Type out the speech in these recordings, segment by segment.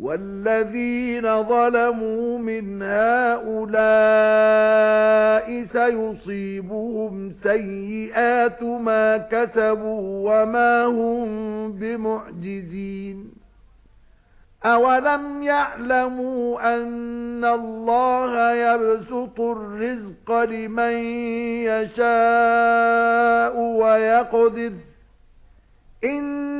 وَالَّذِينَ ظَلَمُوا مِنْ هَؤُلَاءِ سَيُصِيبُهُمْ سَيِّئَاتُ مَا كَسَبُوا وَمَا هُمْ بِمُعْجِزِينَ. أَوَلَمْ يَعْلَمُوا أَنَّ اللَّهَ يَبْسُطُ الرِّزْقَ لِمَن يَشَاءُ وَيَقْدِرُ؟ إِنَّ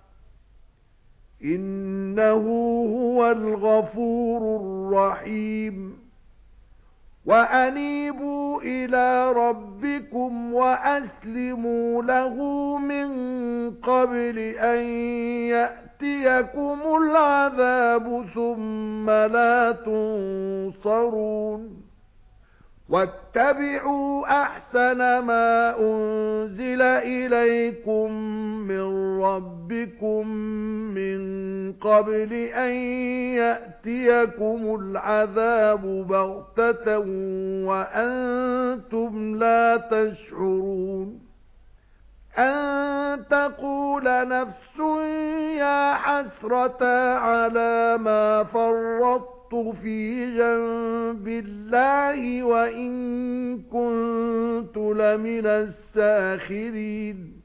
إِنَّهُ هُوَ الْغَفُورُ الرَّحِيمُ. وَأَنِيبُوا إِلَى رَبِّكُمْ وَأَسْلِمُوا لَهُ مِن قَبْلِ أَن يَأْتِيَكُمُ الْعَذَابُ ثُمَّ لَا تُنصَرُونَ. وَاتَّبِعُوا أَحْسَنَ مَا أُنزِلَ إِلَيْكُم رَّبِّكُم مِّن قَبْلِ أَن يَأْتِيَكُمُ الْعَذَابُ بَغْتَةً وَأَنتُمْ لَا تَشْعُرُونَ أَن تَقُولَ نَفْسٌ يَا حَسْرَتَا عَلَى مَا فَرَّطتُ فِي جَنبِ اللَّهِ وَإِن كُنتُ لَمِنَ السَّاخِرِينَ